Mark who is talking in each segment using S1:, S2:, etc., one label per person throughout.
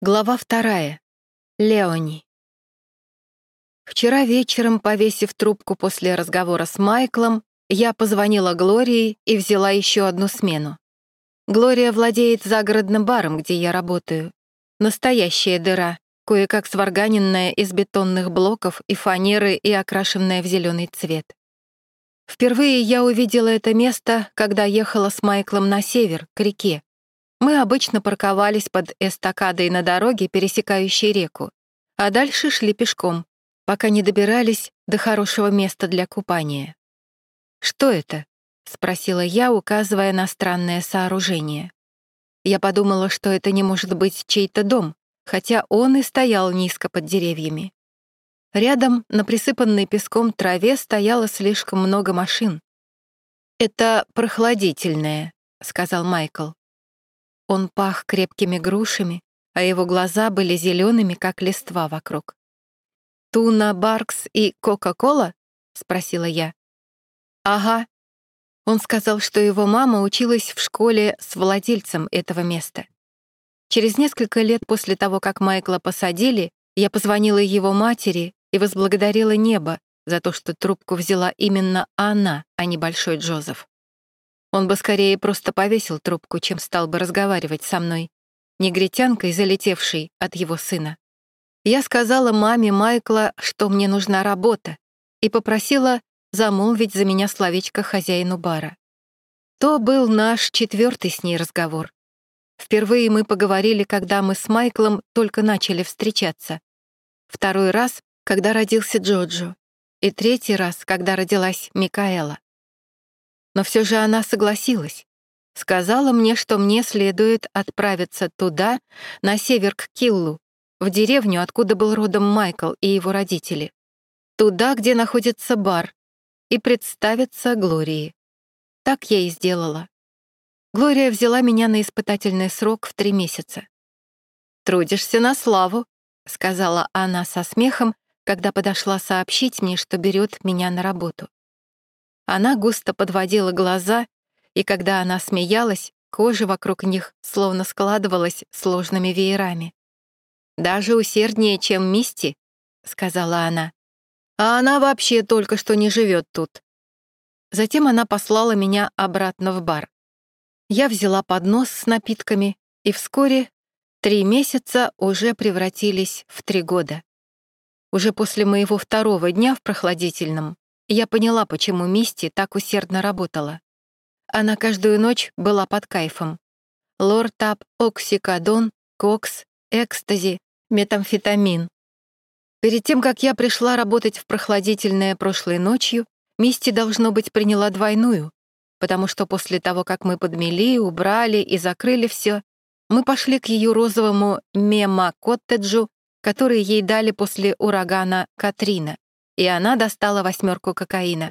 S1: Глава вторая. Леони. Вчера вечером, повесив трубку после разговора с Майклом, я позвонила Глории и взяла еще одну смену. Глория владеет загородным баром, где я работаю. Настоящая дыра, кое-как сварганенная из бетонных блоков и фанеры и окрашенная в зеленый цвет. Впервые я увидела это место, когда ехала с Майклом на север, к реке, мы обычно парковались под эстакадой на дороге, пересекающей реку, а дальше шли пешком, пока не добирались до хорошего места для купания. «Что это?» — спросила я, указывая на странное сооружение. Я подумала, что это не может быть чей-то дом, хотя он и стоял низко под деревьями. Рядом, на присыпанной песком траве, стояло слишком много машин. «Это прохладительное», — сказал Майкл. Он пах крепкими грушами, а его глаза были зелеными, как листва вокруг. «Туна Баркс и Кока-Кола?» — спросила я. «Ага». Он сказал, что его мама училась в школе с владельцем этого места. Через несколько лет после того, как Майкла посадили, я позвонила его матери и возблагодарила небо за то, что трубку взяла именно она, а не Большой Джозеф. Он бы скорее просто повесил трубку, чем стал бы разговаривать со мной, негритянкой, залетевшей от его сына. Я сказала маме Майкла, что мне нужна работа, и попросила замолвить за меня словечко хозяину бара. То был наш четвертый с ней разговор. Впервые мы поговорили, когда мы с Майклом только начали встречаться. Второй раз, когда родился Джоджо. И третий раз, когда родилась Микаэла. Но все же она согласилась. Сказала мне, что мне следует отправиться туда, на север к Киллу, в деревню, откуда был родом Майкл и его родители. Туда, где находится бар, и представиться Глории. Так я и сделала. Глория взяла меня на испытательный срок в три месяца. «Трудишься на славу», — сказала она со смехом, когда подошла сообщить мне, что берет меня на работу. Она густо подводила глаза, и когда она смеялась, кожа вокруг них словно складывалась сложными веерами. «Даже усерднее, чем Мисти», — сказала она. «А она вообще только что не живет тут». Затем она послала меня обратно в бар. Я взяла поднос с напитками, и вскоре три месяца уже превратились в три года. Уже после моего второго дня в прохладительном я поняла, почему Мисти так усердно работала. Она каждую ночь была под кайфом. Лортап, оксикодон, кокс, экстази, метамфетамин. Перед тем, как я пришла работать в прохладительное прошлой ночью, Мисти, должно быть, приняла двойную, потому что после того, как мы подмели, убрали и закрыли все, мы пошли к ее розовому мема-коттеджу, который ей дали после урагана Катрина и она достала восьмерку кокаина.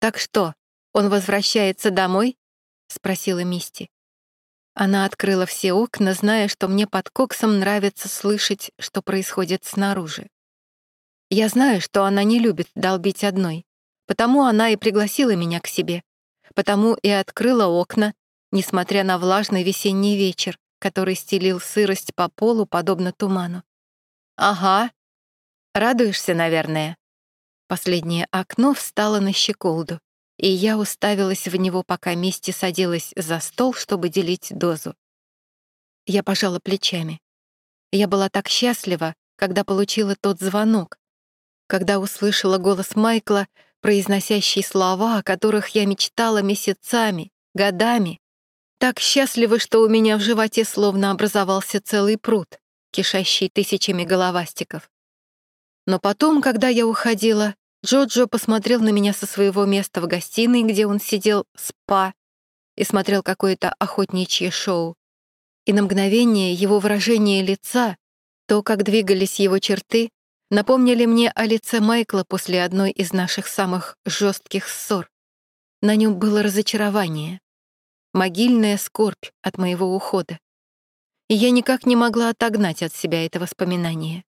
S1: «Так что, он возвращается домой?» — спросила Мисти. Она открыла все окна, зная, что мне под коксом нравится слышать, что происходит снаружи. Я знаю, что она не любит долбить одной, потому она и пригласила меня к себе, потому и открыла окна, несмотря на влажный весенний вечер, который стелил сырость по полу, подобно туману. «Ага», Радуешься, наверное?» Последнее окно встало на щеколду, и я уставилась в него, пока Мисти садилась за стол, чтобы делить дозу. Я пожала плечами. Я была так счастлива, когда получила тот звонок, когда услышала голос Майкла, произносящий слова, о которых я мечтала месяцами, годами. Так счастлива, что у меня в животе словно образовался целый пруд, кишащий тысячами головастиков. Но потом, когда я уходила, Джоджо посмотрел на меня со своего места в гостиной, где он сидел спа, и смотрел какое-то охотничье шоу. И на мгновение его выражение лица, то, как двигались его черты, напомнили мне о лице Майкла после одной из наших самых жестких ссор. На нем было разочарование, могильная скорбь от моего ухода. И я никак не могла отогнать от себя это воспоминание.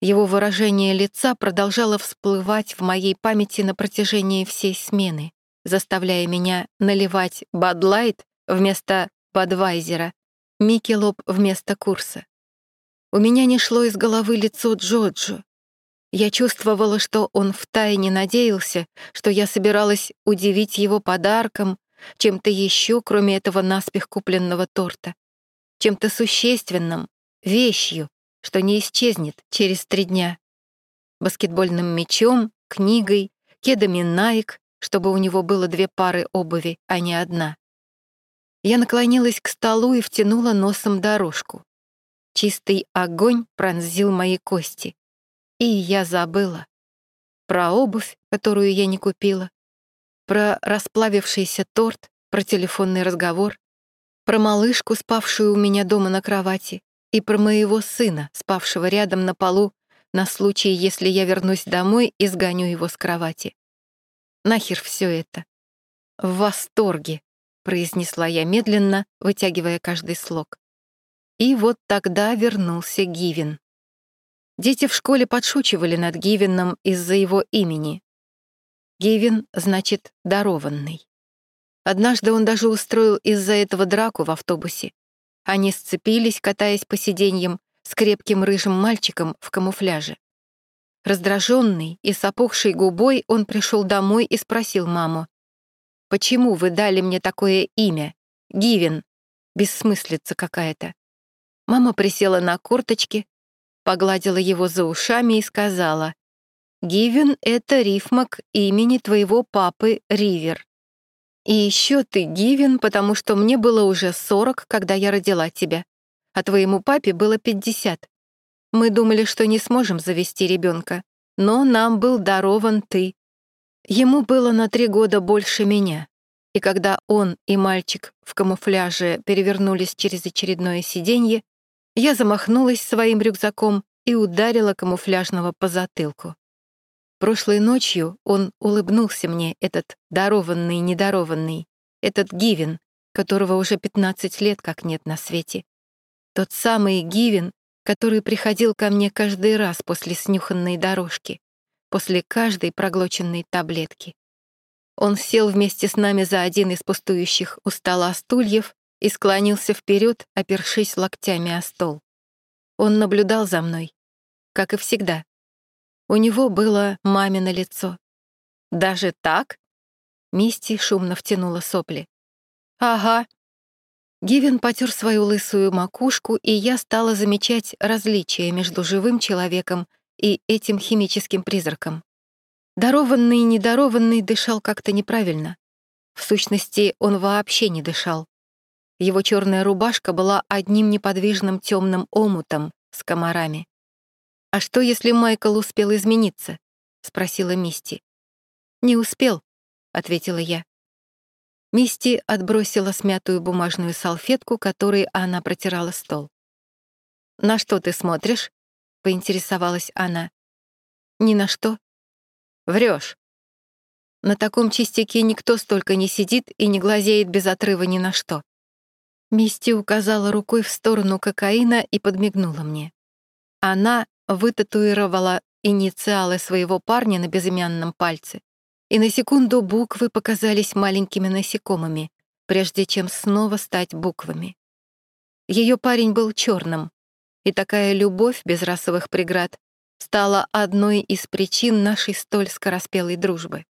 S1: Его выражение лица продолжало всплывать в моей памяти на протяжении всей смены, заставляя меня наливать Бадлайт вместо Бадвайзера, Микелоп вместо курса, У меня не шло из головы лицо Джоджо. Я чувствовала, что он втайне надеялся, что я собиралась удивить его подарком, чем-то еще, кроме этого наспех купленного торта, чем-то существенным, вещью, что не исчезнет через три дня. Баскетбольным мячом, книгой, кедами Nike, чтобы у него было две пары обуви, а не одна. Я наклонилась к столу и втянула носом дорожку. Чистый огонь пронзил мои кости. И я забыла. Про обувь, которую я не купила, про расплавившийся торт, про телефонный разговор, про малышку, спавшую у меня дома на кровати, и про моего сына, спавшего рядом на полу, на случай, если я вернусь домой и сгоню его с кровати. Нахер все это. В восторге, произнесла я медленно, вытягивая каждый слог. И вот тогда вернулся Гивен. Дети в школе подшучивали над Гивеном из-за его имени. Гивен значит «дарованный». Однажды он даже устроил из-за этого драку в автобусе. Они сцепились, катаясь по сиденьям, с крепким рыжим мальчиком в камуфляже. Раздраженный и с опухшей губой он пришел домой и спросил маму, «Почему вы дали мне такое имя? Гивен. Бессмыслица какая-то». Мама присела на корточки, погладила его за ушами и сказала, «Гивен — это рифма к имени твоего папы Ривер. И еще ты Гивен, потому что мне было уже 40, когда я родила тебя, а твоему папе было 50. Мы думали, что не сможем завести ребенка, но нам был дарован ты. Ему было на три года больше меня, и когда он и мальчик в камуфляже перевернулись через очередное сиденье, я замахнулась своим рюкзаком и ударила камуфляжного по затылку. Прошлой ночью он улыбнулся мне, этот дарованный недарованный, этот Гивен, которого уже 15 лет как нет на свете. Тот самый Гивен, который приходил ко мне каждый раз после снюханной дорожки, после каждой проглоченной таблетки. Он сел вместе с нами за один из пустующих у стола стульев и склонился вперед, опершись локтями о стол. Он наблюдал за мной, как и всегда. У него было мамино лицо. «Даже так?» Мисти шумно втянула сопли. «Ага». Гивен потер свою лысую макушку, и я стала замечать различия между живым человеком и этим химическим призраком. Дарованный и недарованный дышал как-то неправильно. В сущности, он вообще не дышал. Его черная рубашка была одним неподвижным темным омутом с комарами. «А что, если Майкл успел измениться?» — спросила Мисти. «Не успел», — ответила я. Мисти отбросила смятую бумажную салфетку, которой она протирала стол. «На что ты смотришь?» — поинтересовалась она. «Ни на что». Врешь. На таком чистяке никто столько не сидит и не глазеет без отрыва ни на что. Мисти указала рукой в сторону кокаина и подмигнула мне. Она вытатуировала инициалы своего парня на безымянном пальце, и на секунду буквы показались маленькими насекомыми, прежде чем снова стать буквами. Ее парень был черным, и такая любовь без расовых преград стала одной из причин нашей столь скороспелой дружбы.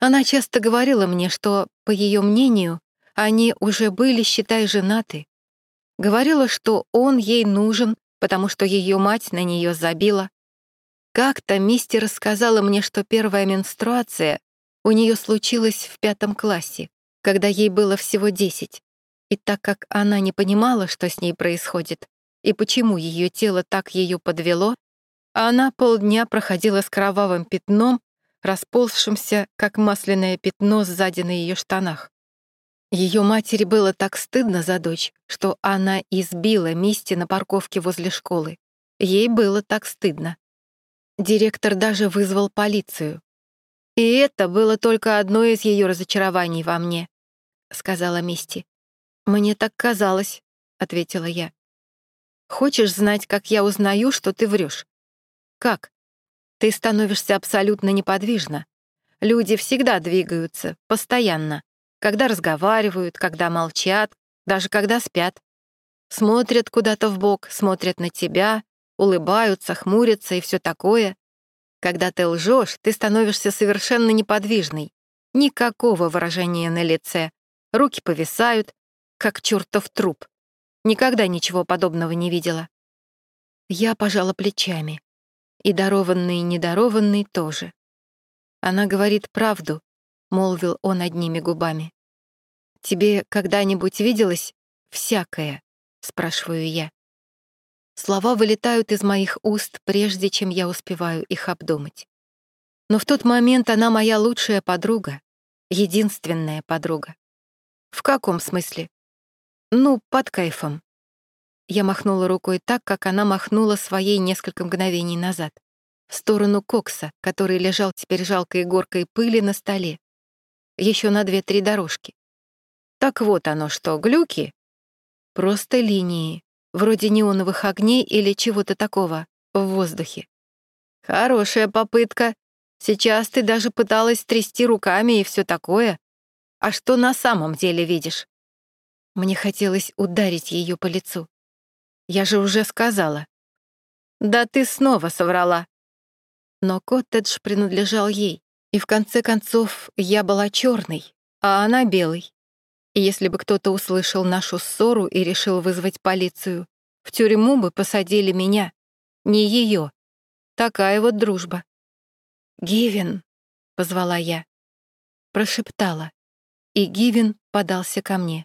S1: Она часто говорила мне, что, по ее мнению, они уже были, считай, женаты. Говорила, что он ей нужен, потому что ее мать на нее забила. Как-то Мисти рассказала мне, что первая менструация у нее случилась в пятом классе, когда ей было всего десять. И так как она не понимала, что с ней происходит, и почему ее тело так ее подвело, она полдня проходила с кровавым пятном, расползшимся, как масляное пятно сзади на ее штанах. Ее матери было так стыдно за дочь, что она избила Мисти на парковке возле школы. Ей было так стыдно. Директор даже вызвал полицию. «И это было только одно из ее разочарований во мне», — сказала Мисти. «Мне так казалось», — ответила я. «Хочешь знать, как я узнаю, что ты врешь? «Как?» «Ты становишься абсолютно неподвижна. Люди всегда двигаются, постоянно когда разговаривают, когда молчат, даже когда спят. Смотрят куда-то в бок, смотрят на тебя, улыбаются, хмурятся и все такое. Когда ты лжешь, ты становишься совершенно неподвижной. Никакого выражения на лице. Руки повисают, как чертов труп. Никогда ничего подобного не видела. Я пожала плечами. И дарованный, и недарованный тоже. Она говорит правду, — молвил он одними губами. «Тебе когда-нибудь виделось всякое?» — спрашиваю я. Слова вылетают из моих уст, прежде чем я успеваю их обдумать. Но в тот момент она моя лучшая подруга, единственная подруга. В каком смысле? Ну, под кайфом. Я махнула рукой так, как она махнула своей несколько мгновений назад, в сторону Кокса, который лежал теперь жалкой горкой пыли на столе еще на две-три дорожки. Так вот оно что, глюки? Просто линии, вроде неоновых огней или чего-то такого в воздухе. Хорошая попытка. Сейчас ты даже пыталась трясти руками и все такое. А что на самом деле видишь? Мне хотелось ударить ее по лицу. Я же уже сказала. Да ты снова соврала. Но коттедж принадлежал ей. И в конце концов я была черной, а она белой. И если бы кто-то услышал нашу ссору и решил вызвать полицию, в тюрьму бы посадили меня, не ее. Такая вот дружба. «Гивен», — позвала я. Прошептала, и Гивен подался ко мне.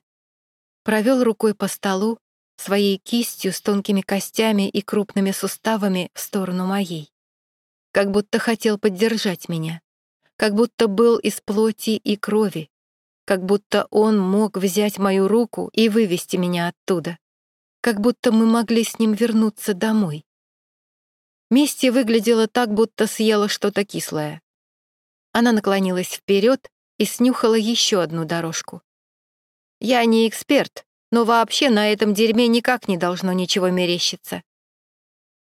S1: Провел рукой по столу, своей кистью с тонкими костями и крупными суставами в сторону моей. Как будто хотел поддержать меня как будто был из плоти и крови, как будто он мог взять мою руку и вывести меня оттуда, как будто мы могли с ним вернуться домой. Мисти выглядела так, будто съела что-то кислое. Она наклонилась вперед и снюхала еще одну дорожку. «Я не эксперт, но вообще на этом дерьме никак не должно ничего мерещиться».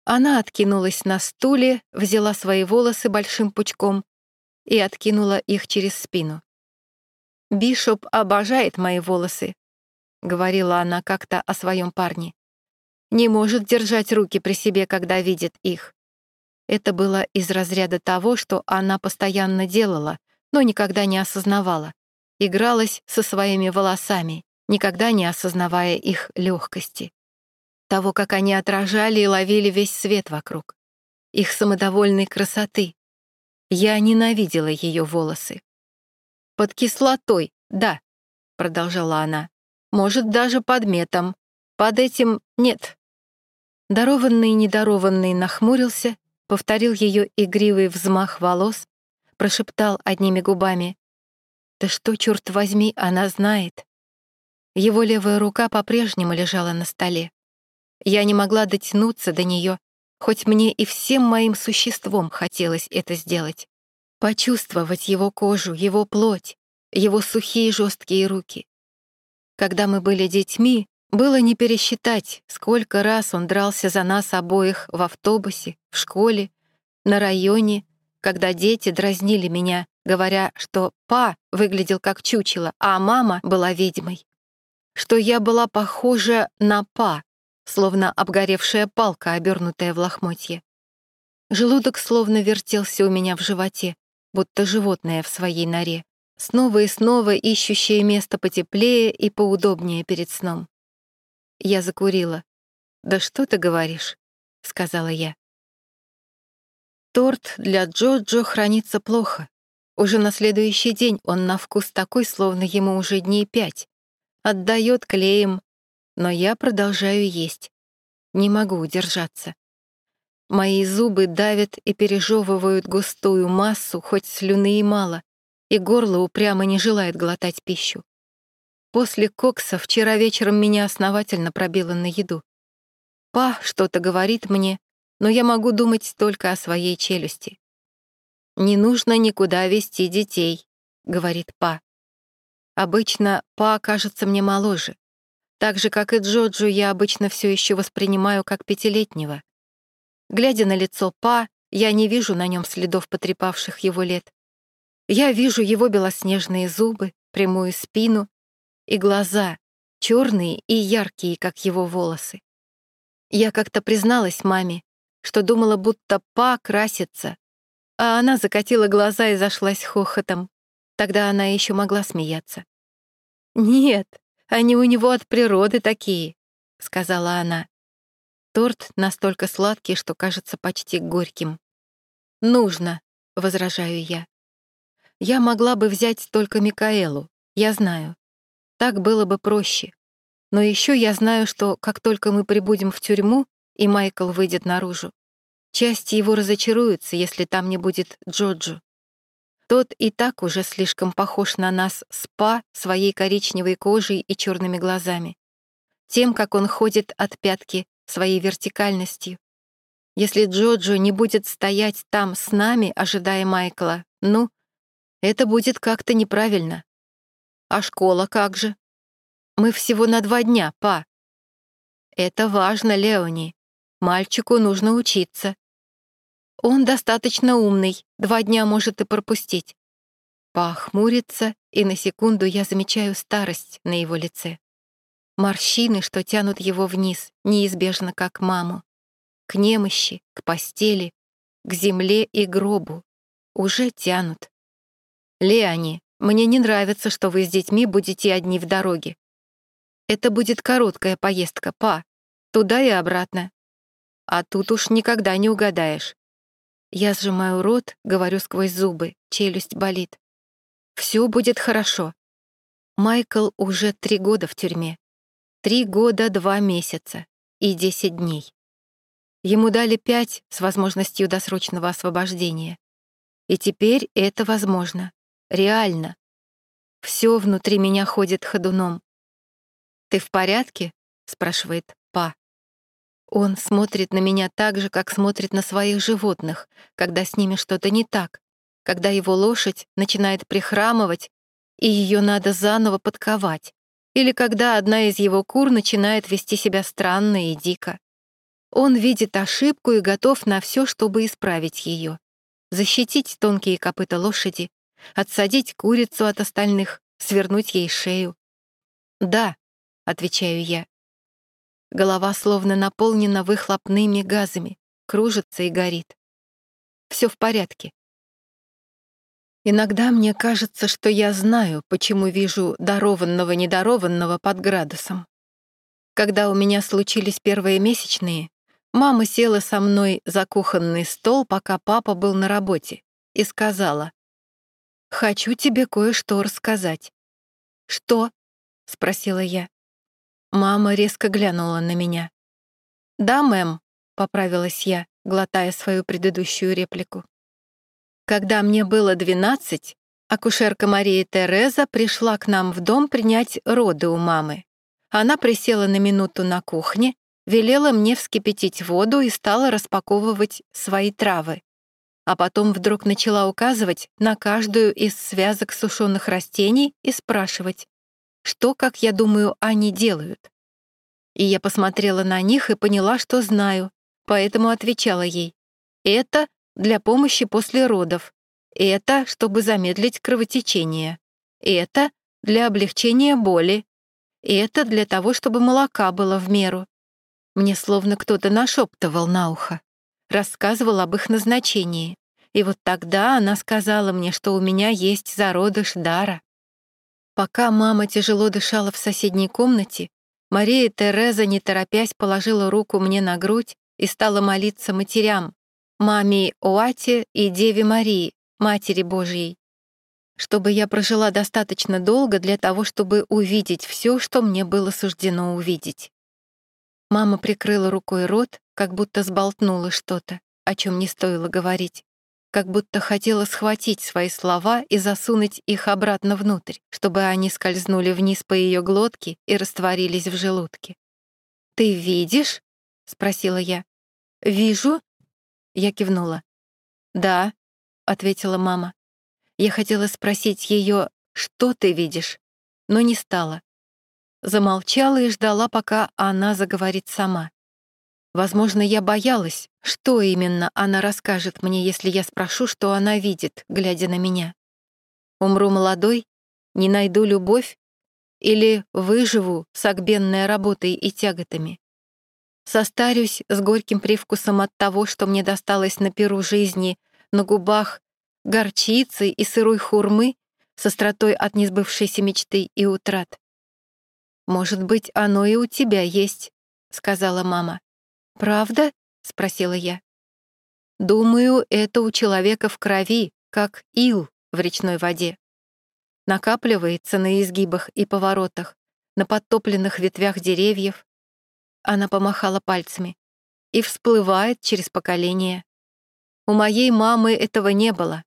S1: Она откинулась на стуле, взяла свои волосы большим пучком и откинула их через спину. «Бишоп обожает мои волосы», — говорила она как-то о своем парне. «Не может держать руки при себе, когда видит их». Это было из разряда того, что она постоянно делала, но никогда не осознавала. Игралась со своими волосами, никогда не осознавая их легкости. Того, как они отражали и ловили весь свет вокруг. Их самодовольной красоты, я ненавидела ее волосы. «Под кислотой, да», — продолжала она. «Может, даже под метом. Под этим нет». Дарованный и недорованный нахмурился, повторил ее игривый взмах волос, прошептал одними губами. «Да что, черт возьми, она знает?» Его левая рука по-прежнему лежала на столе. Я не могла дотянуться до нее, хоть мне и всем моим существом хотелось это сделать. Почувствовать его кожу, его плоть, его сухие жесткие руки. Когда мы были детьми, было не пересчитать, сколько раз он дрался за нас обоих в автобусе, в школе, на районе, когда дети дразнили меня, говоря, что па выглядел как чучело, а мама была ведьмой. Что я была похожа на па, словно обгоревшая палка, обернутая в лохмотье. Желудок словно вертелся у меня в животе, будто животное в своей норе, снова и снова ищущее место потеплее и поудобнее перед сном. Я закурила. «Да что ты говоришь?» — сказала я. Торт для Джоджо хранится плохо. Уже на следующий день он на вкус такой, словно ему уже дней пять. Отдает клеем, но я продолжаю есть. Не могу удержаться. Мои зубы давят и пережевывают густую массу, хоть слюны и мало, и горло упрямо не желает глотать пищу. После кокса вчера вечером меня основательно пробило на еду. Па что-то говорит мне, но я могу думать только о своей челюсти. «Не нужно никуда вести детей», — говорит Па. Обычно Па кажется мне моложе. Так же, как и Джоджу, я обычно все еще воспринимаю как пятилетнего. Глядя на лицо Па, я не вижу на нем следов потрепавших его лет. Я вижу его белоснежные зубы, прямую спину и глаза, черные и яркие, как его волосы. Я как-то призналась маме, что думала, будто па красится. А она закатила глаза и зашлась хохотом. Тогда она еще могла смеяться. «Нет, они у него от природы такие», — сказала она. Торт настолько сладкий, что кажется почти горьким. «Нужно», — возражаю я. «Я могла бы взять только Микаэлу, я знаю. Так было бы проще. Но еще я знаю, что как только мы прибудем в тюрьму, и Майкл выйдет наружу, часть его разочаруется, если там не будет Джоджо. Тот и так уже слишком похож на нас спа своей коричневой кожей и черными глазами. Тем, как он ходит от пятки своей вертикальностью. Если Джоджо не будет стоять там с нами, ожидая Майкла, ну, это будет как-то неправильно. А школа как же? Мы всего на два дня, па. Это важно, Леони. Мальчику нужно учиться. Он достаточно умный, два дня может и пропустить. Па хмурится, и на секунду я замечаю старость на его лице. Морщины, что тянут его вниз, неизбежно как маму. К немощи, к постели, к земле и гробу. Уже тянут. «Леони, мне не нравится, что вы с детьми будете одни в дороге. Это будет короткая поездка, па. Туда и обратно. А тут уж никогда не угадаешь. Я сжимаю рот, говорю сквозь зубы, челюсть болит. Все будет хорошо. Майкл уже три года в тюрьме. Три года, два месяца и десять дней. Ему дали пять с возможностью досрочного освобождения. И теперь это возможно. Реально. Все внутри меня ходит ходуном. «Ты в порядке?» — спрашивает Па. Он смотрит на меня так же, как смотрит на своих животных, когда с ними что-то не так, когда его лошадь начинает прихрамывать, и ее надо заново подковать или когда одна из его кур начинает вести себя странно и дико. Он видит ошибку и готов на все, чтобы исправить ее. Защитить тонкие копыта лошади, отсадить курицу от остальных, свернуть ей шею. «Да», — отвечаю я. Голова словно наполнена выхлопными газами, кружится и горит. Все в порядке. Иногда мне кажется, что я знаю, почему вижу дарованного-недарованного под градусом. Когда у меня случились первые месячные, мама села со мной за кухонный стол, пока папа был на работе, и сказала, «Хочу тебе кое-что рассказать». «Что?» — спросила я. Мама резко глянула на меня. «Да, мэм», — поправилась я, глотая свою предыдущую реплику. Когда мне было 12, акушерка Мария Тереза пришла к нам в дом принять роды у мамы. Она присела на минуту на кухне, велела мне вскипятить воду и стала распаковывать свои травы. А потом вдруг начала указывать на каждую из связок сушеных растений и спрашивать, что, как я думаю, они делают. И я посмотрела на них и поняла, что знаю, поэтому отвечала ей, «Это для помощи после родов. Это, чтобы замедлить кровотечение. Это для облегчения боли. Это для того, чтобы молока было в меру. Мне словно кто-то нашептывал на ухо, рассказывал об их назначении. И вот тогда она сказала мне, что у меня есть зародыш дара. Пока мама тяжело дышала в соседней комнате, Мария Тереза, не торопясь, положила руку мне на грудь и стала молиться матерям, маме Оате и Деве Марии, Матери Божьей, чтобы я прожила достаточно долго для того, чтобы увидеть все, что мне было суждено увидеть. Мама прикрыла рукой рот, как будто сболтнула что-то, о чем не стоило говорить, как будто хотела схватить свои слова и засунуть их обратно внутрь, чтобы они скользнули вниз по ее глотке и растворились в желудке. «Ты видишь?» — спросила я. «Вижу я кивнула. «Да», — ответила мама. Я хотела спросить ее, что ты видишь, но не стала. Замолчала и ждала, пока она заговорит сама. Возможно, я боялась, что именно она расскажет мне, если я спрошу, что она видит, глядя на меня. Умру молодой, не найду любовь или выживу с огбенной работой и тяготами. Состарюсь с горьким привкусом от того, что мне досталось на перу жизни, на губах горчицы и сырой хурмы с остротой от несбывшейся мечты и утрат. «Может быть, оно и у тебя есть», — сказала мама. «Правда?» — спросила я. «Думаю, это у человека в крови, как ил в речной воде. Накапливается на изгибах и поворотах, на подтопленных ветвях деревьев, она помахала пальцами. И всплывает через поколение. У моей мамы этого не было.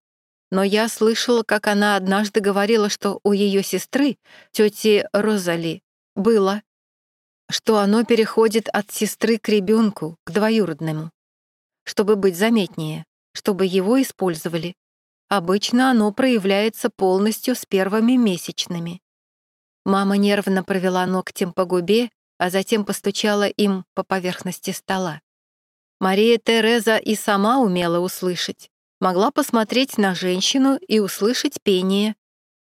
S1: Но я слышала, как она однажды говорила, что у ее сестры, тети Розали, было, что оно переходит от сестры к ребенку, к двоюродному. Чтобы быть заметнее, чтобы его использовали. Обычно оно проявляется полностью с первыми месячными. Мама нервно провела ногтем по губе а затем постучала им по поверхности стола. Мария Тереза и сама умела услышать, могла посмотреть на женщину и услышать пение.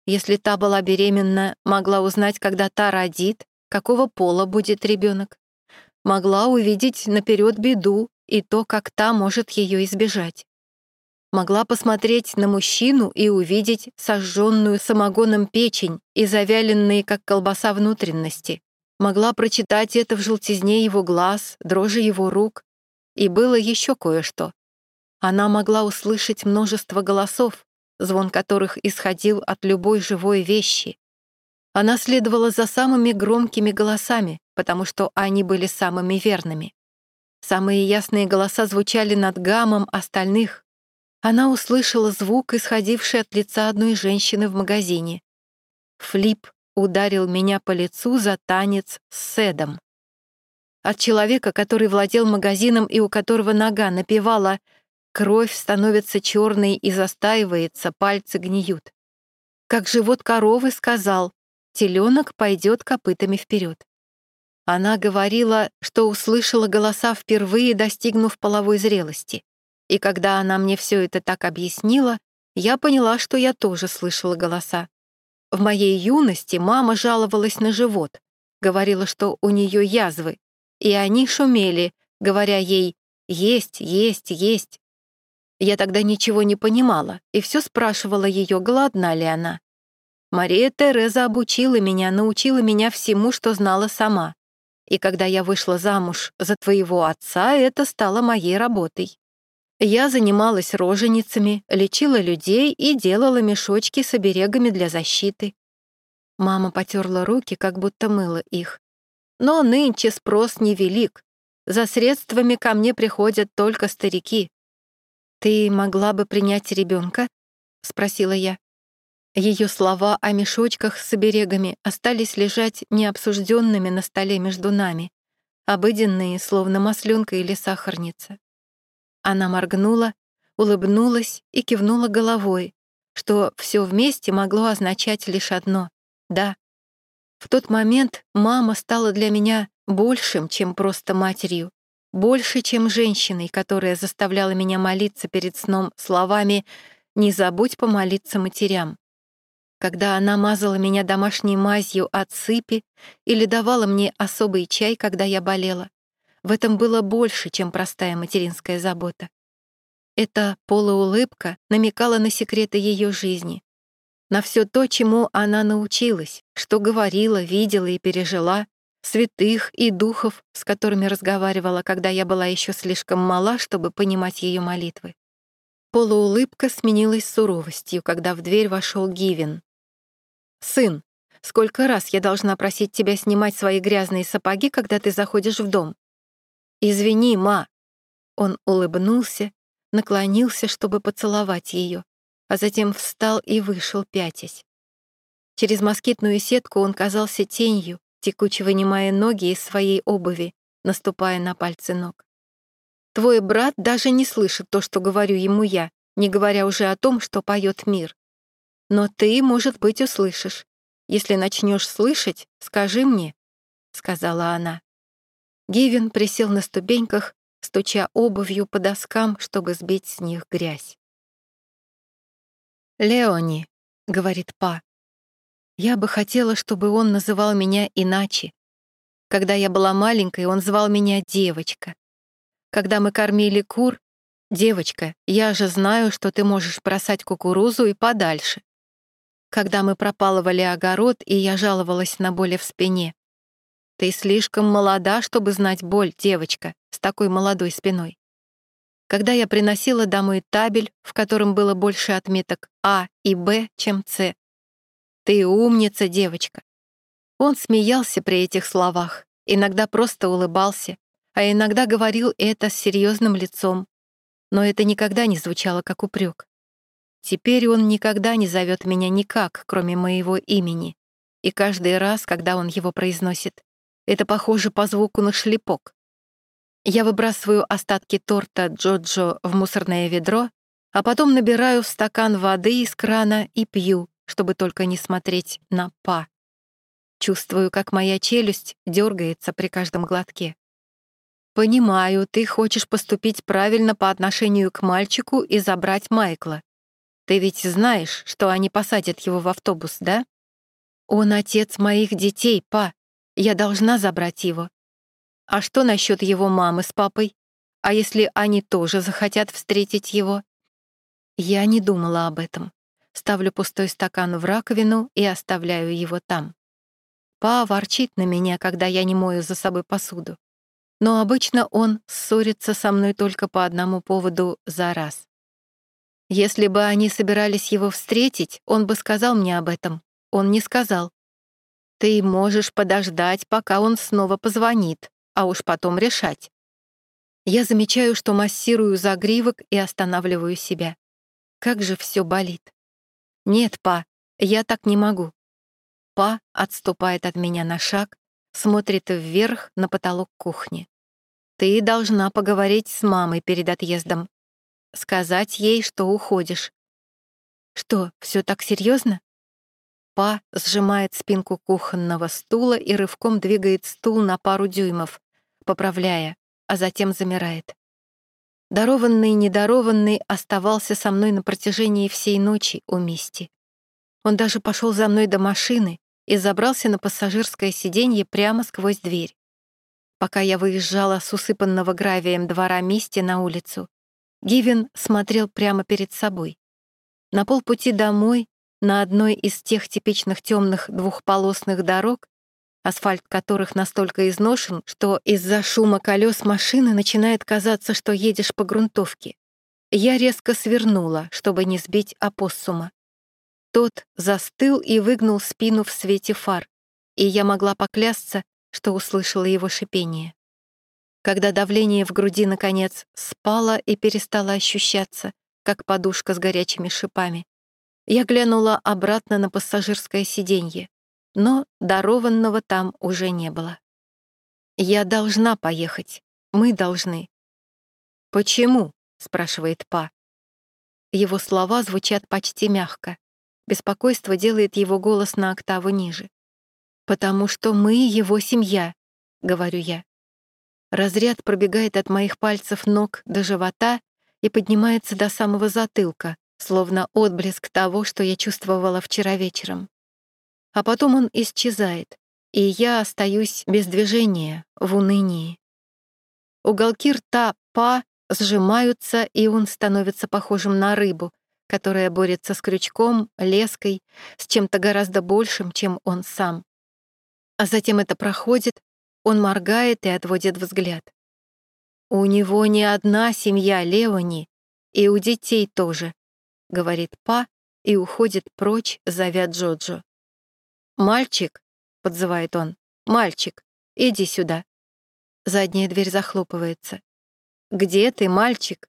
S1: Если та была беременна, могла узнать, когда та родит, какого пола будет ребенок. Могла увидеть наперед беду и то, как та может ее избежать. Могла посмотреть на мужчину и увидеть сожженную самогоном печень и завяленные, как колбаса, внутренности могла прочитать это в желтизне его глаз, дрожи его рук. И было еще кое-что. Она могла услышать множество голосов, звон которых исходил от любой живой вещи. Она следовала за самыми громкими голосами, потому что они были самыми верными. Самые ясные голоса звучали над гамом остальных. Она услышала звук, исходивший от лица одной женщины в магазине. Флип ударил меня по лицу за танец с Седом. От человека, который владел магазином и у которого нога напевала «Кровь становится черной и застаивается, пальцы гниют». Как живот коровы сказал «Теленок пойдет копытами вперед». Она говорила, что услышала голоса впервые, достигнув половой зрелости. И когда она мне все это так объяснила, я поняла, что я тоже слышала голоса. В моей юности мама жаловалась на живот, говорила, что у нее язвы, и они шумели, говоря ей «есть, есть, есть». Я тогда ничего не понимала и все спрашивала ее, голодна ли она. Мария Тереза обучила меня, научила меня всему, что знала сама. И когда я вышла замуж за твоего отца, это стало моей работой. Я занималась роженицами, лечила людей и делала мешочки с оберегами для защиты. Мама потерла руки, как будто мыла их. Но нынче спрос невелик. За средствами ко мне приходят только старики. «Ты могла бы принять ребенка? спросила я. Ее слова о мешочках с оберегами остались лежать необсужденными на столе между нами, обыденные, словно масленка или сахарница. Она моргнула, улыбнулась и кивнула головой, что все вместе могло означать лишь одно — «да». В тот момент мама стала для меня большим, чем просто матерью, больше, чем женщиной, которая заставляла меня молиться перед сном словами «Не забудь помолиться матерям». Когда она мазала меня домашней мазью от сыпи или давала мне особый чай, когда я болела. В этом было больше, чем простая материнская забота. Эта полуулыбка намекала на секреты ее жизни, на все то, чему она научилась, что говорила, видела и пережила, святых и духов, с которыми разговаривала, когда я была еще слишком мала, чтобы понимать ее молитвы. Полуулыбка сменилась суровостью, когда в дверь вошел Гивен. «Сын, сколько раз я должна просить тебя снимать свои грязные сапоги, когда ты заходишь в дом? «Извини, ма». Он улыбнулся, наклонился, чтобы поцеловать ее, а затем встал и вышел, пятясь. Через москитную сетку он казался тенью, текуче вынимая ноги из своей обуви, наступая на пальцы ног. Твой брат даже не слышит то, что говорю ему я, не говоря уже о том, что поет мир. Но ты, может быть, услышишь. Если начнешь слышать, скажи мне, — сказала она. Гивен присел на ступеньках, стуча обувью по доскам, чтобы сбить с них грязь. «Леони», — говорит Па, — «я бы хотела, чтобы он называл меня иначе. Когда я была маленькой, он звал меня девочка. Когда мы кормили кур, девочка, я же знаю, что ты можешь бросать кукурузу и подальше. Когда мы пропалывали огород, и я жаловалась на боли в спине. Ты слишком молода, чтобы знать боль, девочка, с такой молодой спиной. Когда я приносила домой табель, в котором было больше отметок А и Б, чем С. Ты умница, девочка. Он смеялся при этих словах, иногда просто улыбался, а иногда говорил это с серьезным лицом. Но это никогда не звучало как упрек. Теперь он никогда не зовет меня никак, кроме моего имени. И каждый раз, когда он его произносит, это похоже по звуку на шлепок. Я выбрасываю остатки торта Джоджо в мусорное ведро, а потом набираю в стакан воды из крана и пью, чтобы только не смотреть на па. Чувствую, как моя челюсть дергается при каждом глотке. «Понимаю, ты хочешь поступить правильно по отношению к мальчику и забрать Майкла. Ты ведь знаешь, что они посадят его в автобус, да? Он отец моих детей, па. Я должна забрать его. А что насчет его мамы с папой? А если они тоже захотят встретить его? Я не думала об этом. Ставлю пустой стакан в раковину и оставляю его там. Па ворчит на меня, когда я не мою за собой посуду. Но обычно он ссорится со мной только по одному поводу за раз. Если бы они собирались его встретить, он бы сказал мне об этом. Он не сказал. Ты можешь подождать, пока он снова позвонит, а уж потом решать. Я замечаю, что массирую загривок и останавливаю себя. Как же все болит. Нет, па, я так не могу. Па отступает от меня на шаг, смотрит вверх на потолок кухни. Ты должна поговорить с мамой перед отъездом. Сказать ей, что уходишь. Что, все так серьезно? Па сжимает спинку кухонного стула и рывком двигает стул на пару дюймов, поправляя, а затем замирает. Дарованный недарованный оставался со мной на протяжении всей ночи у Мисти. Он даже пошел за мной до машины и забрался на пассажирское сиденье прямо сквозь дверь. Пока я выезжала с усыпанного гравием двора Мисти на улицу, Гивен смотрел прямо перед собой. На полпути домой, на одной из тех типичных темных двухполосных дорог, асфальт которых настолько изношен, что из-за шума колес машины начинает казаться, что едешь по грунтовке. Я резко свернула, чтобы не сбить опоссума. Тот застыл и выгнул спину в свете фар, и я могла поклясться, что услышала его шипение. Когда давление в груди, наконец, спало и перестало ощущаться, как подушка с горячими шипами, я глянула обратно на пассажирское сиденье но дарованного там уже не было. «Я должна поехать. Мы должны». «Почему?» — спрашивает Па. Его слова звучат почти мягко. Беспокойство делает его голос на октаву ниже. «Потому что мы его семья», — говорю я. Разряд пробегает от моих пальцев ног до живота и поднимается до самого затылка, словно отблеск того, что я чувствовала вчера вечером а потом он исчезает, и я остаюсь без движения, в унынии. Уголки рта Па сжимаются, и он становится похожим на рыбу, которая борется с крючком, леской, с чем-то гораздо большим, чем он сам. А затем это проходит, он моргает и отводит взгляд. «У него не одна семья Леони, и у детей тоже», — говорит Па и уходит прочь, зовя Джоджо. «Мальчик», — подзывает он, — «мальчик, иди сюда». Задняя дверь захлопывается. «Где ты, мальчик?»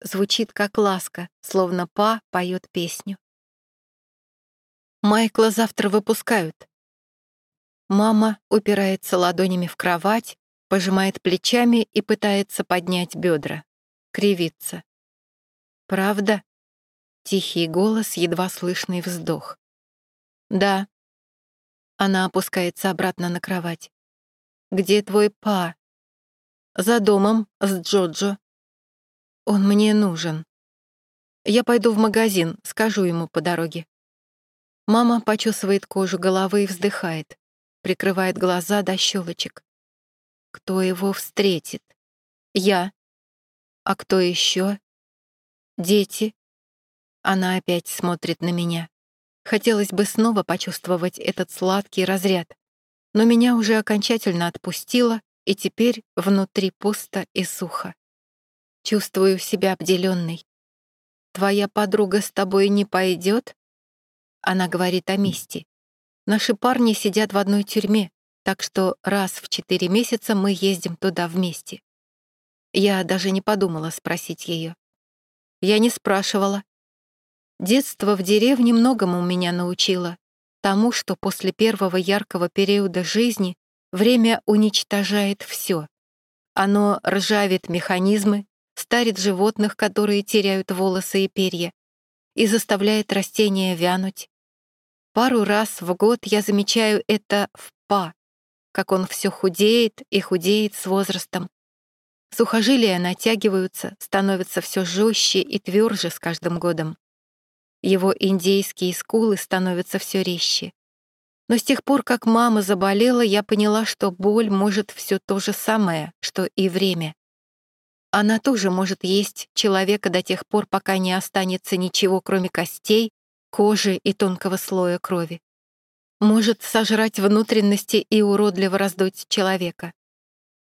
S1: Звучит как ласка, словно Па поет песню. Майкла завтра выпускают. Мама упирается ладонями в кровать, пожимает плечами и пытается поднять бедра. Кривится. «Правда?» Тихий голос, едва слышный вздох. «Да», она опускается обратно на кровать. «Где твой па?» «За домом, с Джоджо». «Он мне нужен. Я пойду в магазин, скажу ему по дороге». Мама почесывает кожу головы и вздыхает. Прикрывает глаза до щелочек. Кто его встретит? Я. А кто еще? Дети. Она опять смотрит на меня. Хотелось бы снова почувствовать этот сладкий разряд, но меня уже окончательно отпустило, и теперь внутри пусто и сухо. Чувствую себя обделенной. «Твоя подруга с тобой не пойдет? Она говорит о Мисти. Наши парни сидят в одной тюрьме, так что раз в четыре месяца мы ездим туда вместе. Я даже не подумала спросить ее. Я не спрашивала. Детство в деревне многому меня научило. Тому, что после первого яркого периода жизни время уничтожает все. Оно ржавит механизмы, старит животных, которые теряют волосы и перья, и заставляет растения вянуть. Пару раз в год я замечаю это в Па, как он все худеет и худеет с возрастом. Сухожилия натягиваются, становятся все жестче и тверже с каждым годом. Его индейские скулы становятся все резче. Но с тех пор, как мама заболела, я поняла, что боль может все то же самое, что и время. Она тоже может есть человека до тех пор, пока не останется ничего, кроме костей, кожи и тонкого слоя крови. Может сожрать внутренности и уродливо раздуть человека.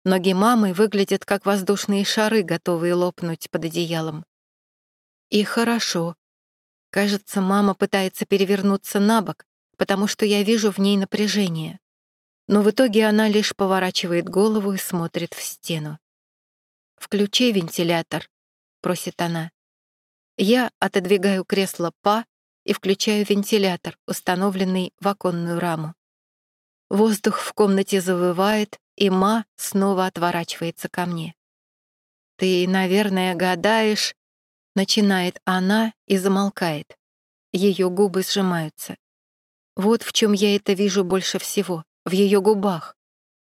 S1: Ноги мамы выглядят как воздушные шары, готовые лопнуть под одеялом. И хорошо. Кажется, мама пытается перевернуться на бок, потому что я вижу в ней напряжение. Но в итоге она лишь поворачивает голову и смотрит в стену. «Включи вентилятор», — просит она. Я отодвигаю кресло Па и включаю вентилятор, установленный в оконную раму. Воздух в комнате завывает, и Ма снова отворачивается ко мне. «Ты, наверное, гадаешь...» Начинает она и замолкает. Ее губы сжимаются. Вот в чем я это вижу больше всего, в ее губах.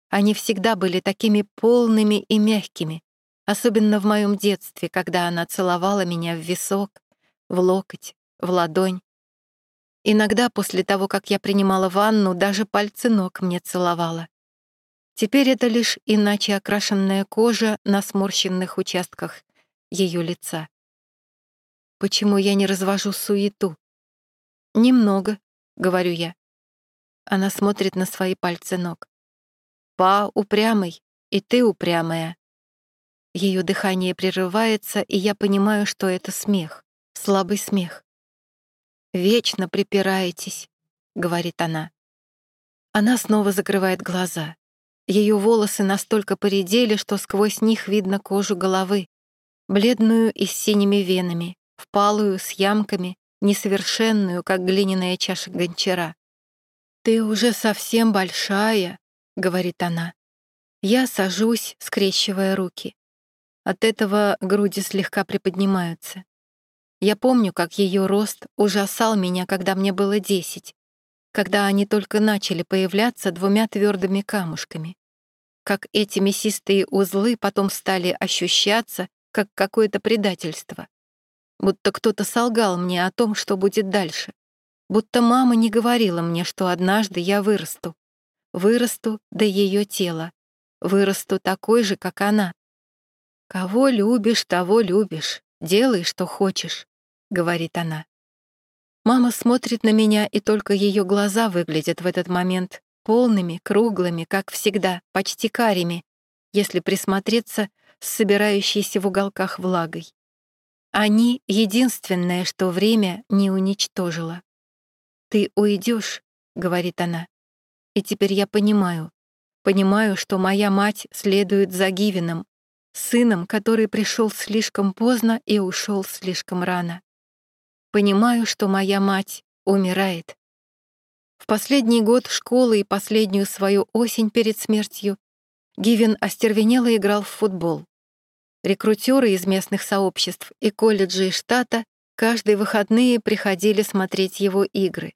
S1: Они всегда были такими полными и мягкими, особенно в моем детстве, когда она целовала меня в висок, в локоть, в ладонь. Иногда после того, как я принимала ванну, даже пальцы ног мне целовала. Теперь это лишь иначе окрашенная кожа на сморщенных участках ее лица. Почему я не развожу суету? «Немного», — говорю я. Она смотрит на свои пальцы ног. «Па упрямый, и ты упрямая. Ее дыхание прерывается, и я понимаю, что это смех, слабый смех. «Вечно припираетесь», — говорит она. Она снова закрывает глаза. Ее волосы настолько поредели, что сквозь них видно кожу головы, бледную и с синими венами, впалую, с ямками, несовершенную, как глиняная чаша гончара. «Ты уже совсем большая», — говорит она. Я сажусь, скрещивая руки. От этого груди слегка приподнимаются. Я помню, как ее рост ужасал меня, когда мне было десять, когда они только начали появляться двумя твердыми камушками. Как эти мясистые узлы потом стали ощущаться, как какое-то предательство. Будто кто-то солгал мне о том, что будет дальше. Будто мама не говорила мне, что однажды я вырасту. Вырасту до ее тела. Вырасту такой же, как она. «Кого любишь, того любишь. Делай, что хочешь», — говорит она. Мама смотрит на меня, и только ее глаза выглядят в этот момент полными, круглыми, как всегда, почти карими, если присмотреться с собирающейся в уголках влагой. Они — единственное, что время не уничтожило. «Ты уйдешь, говорит она. И теперь я понимаю. Понимаю, что моя мать следует за Гивином, сыном, который пришел слишком поздно и ушел слишком рано. Понимаю, что моя мать умирает. В последний год школы и последнюю свою осень перед смертью Гивен остервенело играл в футбол. Рекрутеры из местных сообществ и колледжей штата каждые выходные приходили смотреть его игры.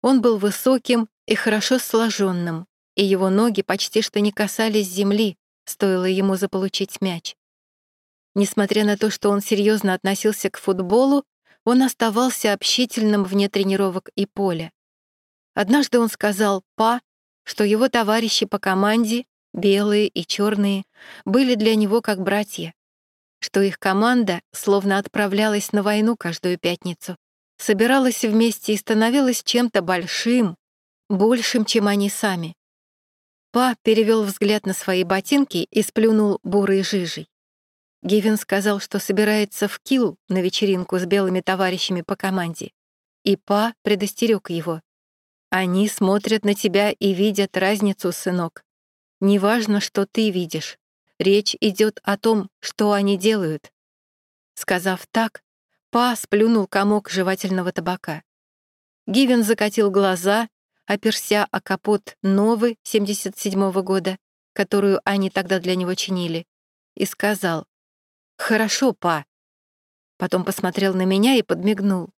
S1: Он был высоким и хорошо сложенным, и его ноги почти что не касались земли, стоило ему заполучить мяч. Несмотря на то, что он серьезно относился к футболу, он оставался общительным вне тренировок и поля. Однажды он сказал «па», что его товарищи по команде, белые и черные, были для него как братья, что их команда словно отправлялась на войну каждую пятницу, собиралась вместе и становилась чем-то большим, большим, чем они сами. Па перевел взгляд на свои ботинки и сплюнул бурой жижей. Гивен сказал, что собирается в Килл на вечеринку с белыми товарищами по команде. И Па предостерег его. «Они смотрят на тебя и видят разницу, сынок. Неважно, что ты видишь. Речь идет о том, что они делают». Сказав так, Па сплюнул комок жевательного табака. Гивен закатил глаза, оперся о капот Новы 77-го года, которую они тогда для него чинили, и сказал «Хорошо, па». Потом посмотрел на меня и подмигнул.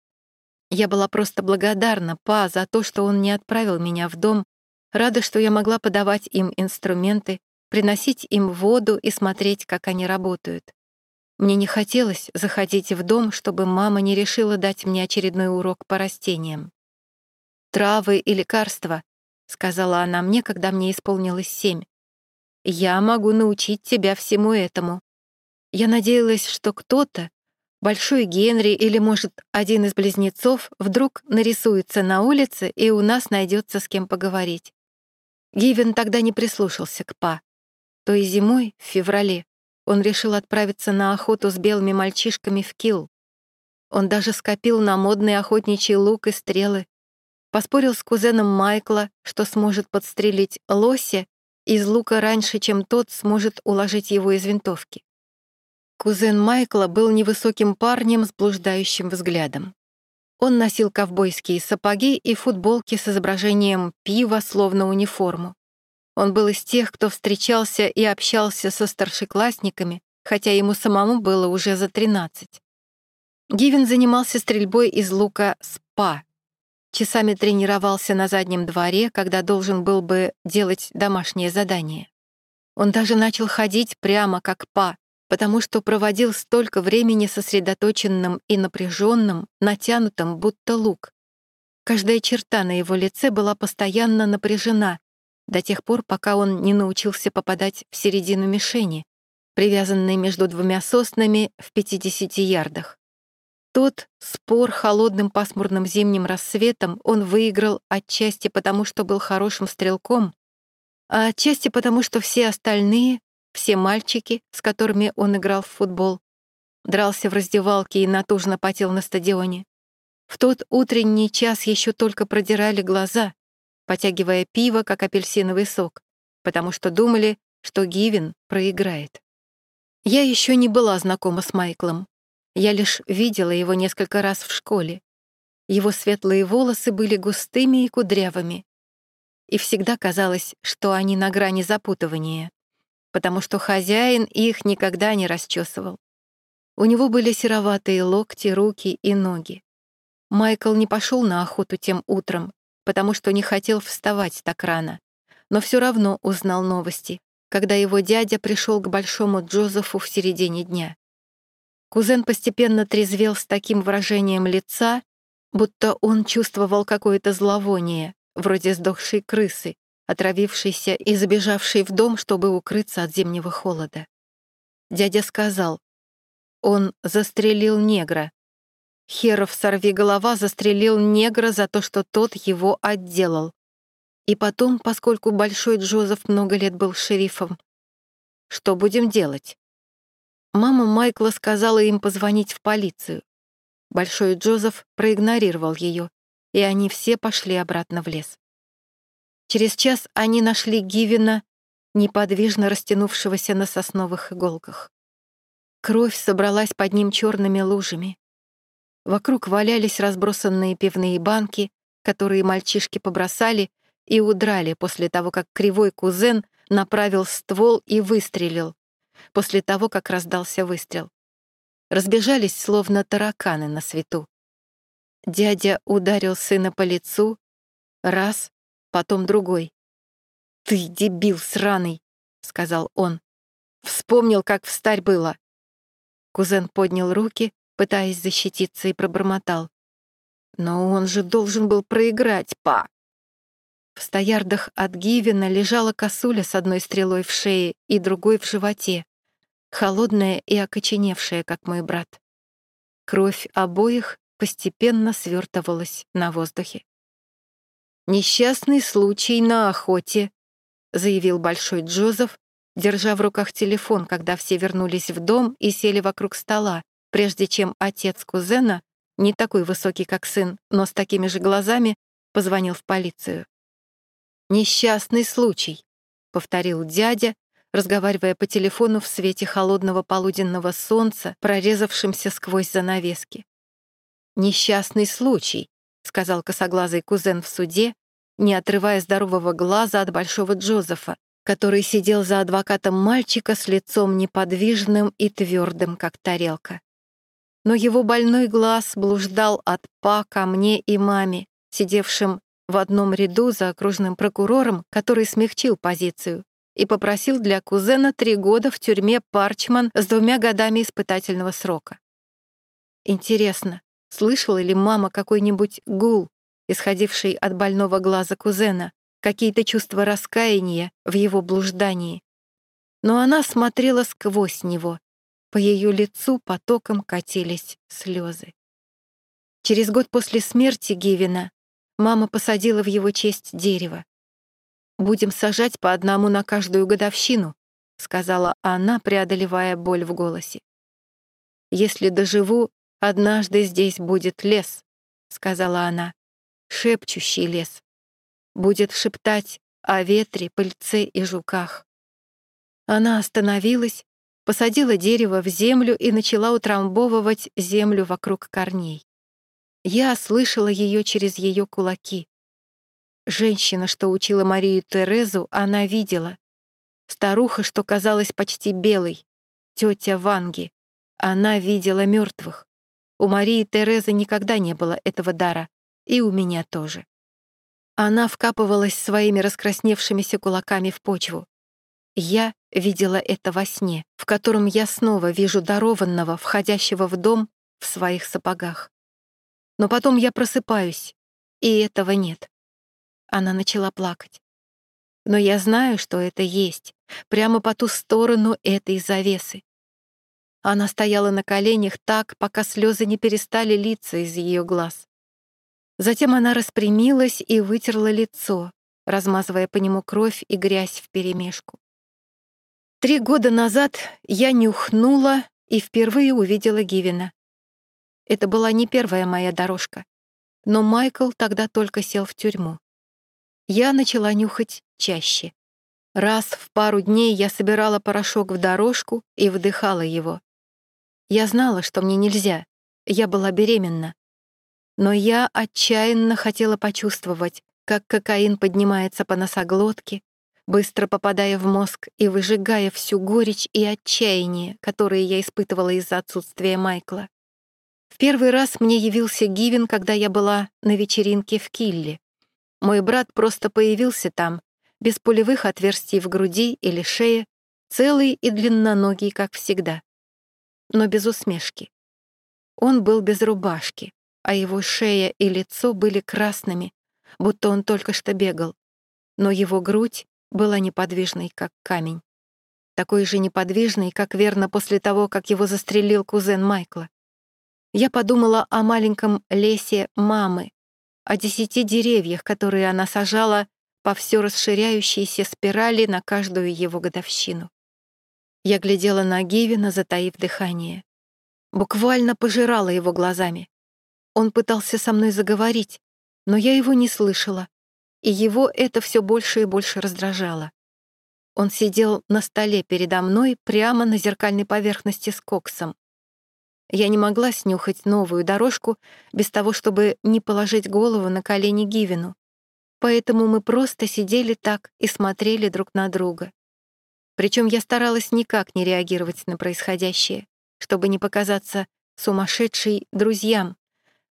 S1: Я была просто благодарна па за то, что он не отправил меня в дом, рада, что я могла подавать им инструменты, приносить им воду и смотреть, как они работают. Мне не хотелось заходить в дом, чтобы мама не решила дать мне очередной урок по растениям. «Травы и лекарства», — сказала она мне, когда мне исполнилось семь. «Я могу научить тебя всему этому». Я надеялась, что кто-то, Большой Генри или, может, один из близнецов, вдруг нарисуется на улице, и у нас найдется с кем поговорить. Гивен тогда не прислушался к Па. Той зимой, в феврале, он решил отправиться на охоту с белыми мальчишками в Килл. Он даже скопил на модный охотничий лук и стрелы. Поспорил с кузеном Майкла, что сможет подстрелить лося из лука раньше, чем тот сможет уложить его из винтовки. Кузен Майкла был невысоким парнем с блуждающим взглядом. Он носил ковбойские сапоги и футболки с изображением пива, словно униформу. Он был из тех, кто встречался и общался со старшеклассниками, хотя ему самому было уже за 13. Гивен занимался стрельбой из лука СПА. Часами тренировался на заднем дворе, когда должен был бы делать домашнее задание. Он даже начал ходить прямо как Па, потому что проводил столько времени сосредоточенным и напряженным, натянутым, будто лук. Каждая черта на его лице была постоянно напряжена, до тех пор, пока он не научился попадать в середину мишени, привязанной между двумя соснами в 50 ярдах. Тот спор холодным пасмурным зимним рассветом он выиграл отчасти потому, что был хорошим стрелком, а отчасти потому, что все остальные, все мальчики, с которыми он играл в футбол, дрался в раздевалке и натужно потел на стадионе. В тот утренний час еще только продирали глаза, потягивая пиво, как апельсиновый сок, потому что думали, что Гивен проиграет. Я еще не была знакома с Майклом. Я лишь видела его несколько раз в школе. Его светлые волосы были густыми и кудрявыми. И всегда казалось, что они на грани запутывания, потому что хозяин их никогда не расчесывал. У него были сероватые локти, руки и ноги. Майкл не пошел на охоту тем утром, потому что не хотел вставать так рано, но все равно узнал новости, когда его дядя пришел к большому Джозефу в середине дня. Кузен постепенно трезвел с таким выражением лица, будто он чувствовал какое-то зловоние, вроде сдохшей крысы, отравившейся и забежавшей в дом, чтобы укрыться от зимнего холода. Дядя сказал, он застрелил негра, Херов сорвиголова застрелил негра за то, что тот его отделал. И потом, поскольку Большой Джозеф много лет был шерифом, что будем делать? Мама Майкла сказала им позвонить в полицию. Большой Джозеф проигнорировал ее, и они все пошли обратно в лес. Через час они нашли Гивина, неподвижно растянувшегося на сосновых иголках. Кровь собралась под ним черными лужами. Вокруг валялись разбросанные пивные банки, которые мальчишки побросали и удрали после того, как кривой кузен направил ствол и выстрелил, после того, как раздался выстрел. Разбежались, словно тараканы на свету. Дядя ударил сына по лицу, раз, потом другой. «Ты дебил сраный!» — сказал он. «Вспомнил, как встарь было!» Кузен поднял руки, пытаясь защититься, и пробормотал. «Но он же должен был проиграть, па!» В стоярдах от Гивина лежала косуля с одной стрелой в шее и другой в животе, холодная и окоченевшая, как мой брат. Кровь обоих постепенно свертывалась на воздухе. «Несчастный случай на охоте», — заявил Большой Джозеф, держа в руках телефон, когда все вернулись в дом и сели вокруг стола, прежде чем отец кузена, не такой высокий, как сын, но с такими же глазами, позвонил в полицию. «Несчастный случай», — повторил дядя, разговаривая по телефону в свете холодного полуденного солнца, прорезавшимся сквозь занавески. «Несчастный случай», — сказал косоглазый кузен в суде, не отрывая здорового глаза от большого Джозефа, который сидел за адвокатом мальчика с лицом неподвижным и твердым, как тарелка. Но его больной глаз блуждал от па ко мне и маме, сидевшим в одном ряду за окружным прокурором, который смягчил позицию и попросил для кузена три года в тюрьме Парчман с двумя годами испытательного срока. Интересно, слышала ли мама какой-нибудь гул, исходивший от больного глаза кузена, какие-то чувства раскаяния в его блуждании? Но она смотрела сквозь него. По ее лицу потоком катились слезы. Через год после смерти Гивина Мама посадила в его честь дерево. «Будем сажать по одному на каждую годовщину», — сказала она, преодолевая боль в голосе. «Если доживу, однажды здесь будет лес», — сказала она, — «шепчущий лес. Будет шептать о ветре, пыльце и жуках». Она остановилась, посадила дерево в землю и начала утрамбовывать землю вокруг корней. Я слышала ее через ее кулаки. Женщина, что учила Марию Терезу, она видела. Старуха, что казалась почти белой, тетя Ванги, она видела мертвых. У Марии Терезы никогда не было этого дара, и у меня тоже. Она вкапывалась своими раскрасневшимися кулаками в почву. Я видела это во сне, в котором я снова вижу дарованного, входящего в дом в своих сапогах. Но потом я просыпаюсь, и этого нет. Она начала плакать. Но я знаю, что это есть, прямо по ту сторону этой завесы. Она стояла на коленях так, пока слезы не перестали литься из ее глаз. Затем она распрямилась и вытерла лицо, размазывая по нему кровь и грязь вперемешку. Три года назад я нюхнула и впервые увидела Гивина. Это была не первая моя дорожка. Но Майкл тогда только сел в тюрьму. Я начала нюхать чаще. Раз в пару дней я собирала порошок в дорожку и вдыхала его. Я знала, что мне нельзя. Я была беременна. Но я отчаянно хотела почувствовать, как кокаин поднимается по носоглотке, быстро попадая в мозг и выжигая всю горечь и отчаяние, которые я испытывала из-за отсутствия Майкла. В первый раз мне явился Гивен, когда я была на вечеринке в Килле. Мой брат просто появился там, без пулевых отверстий в груди или шее, целый и длинноногий, как всегда. Но без усмешки. Он был без рубашки, а его шея и лицо были красными, будто он только что бегал. Но его грудь была неподвижной, как камень. Такой же неподвижной, как верно после того, как его застрелил кузен Майкла. Я подумала о маленьком лесе мамы, о десяти деревьях, которые она сажала по все расширяющейся спирали на каждую его годовщину. Я глядела на Гивина, затаив дыхание. Буквально пожирала его глазами. Он пытался со мной заговорить, но я его не слышала, и его это все больше и больше раздражало. Он сидел на столе передо мной прямо на зеркальной поверхности с коксом, я не могла снюхать новую дорожку без того, чтобы не положить голову на колени Гивину. Поэтому мы просто сидели так и смотрели друг на друга. Причем я старалась никак не реагировать на происходящее, чтобы не показаться сумасшедшей друзьям,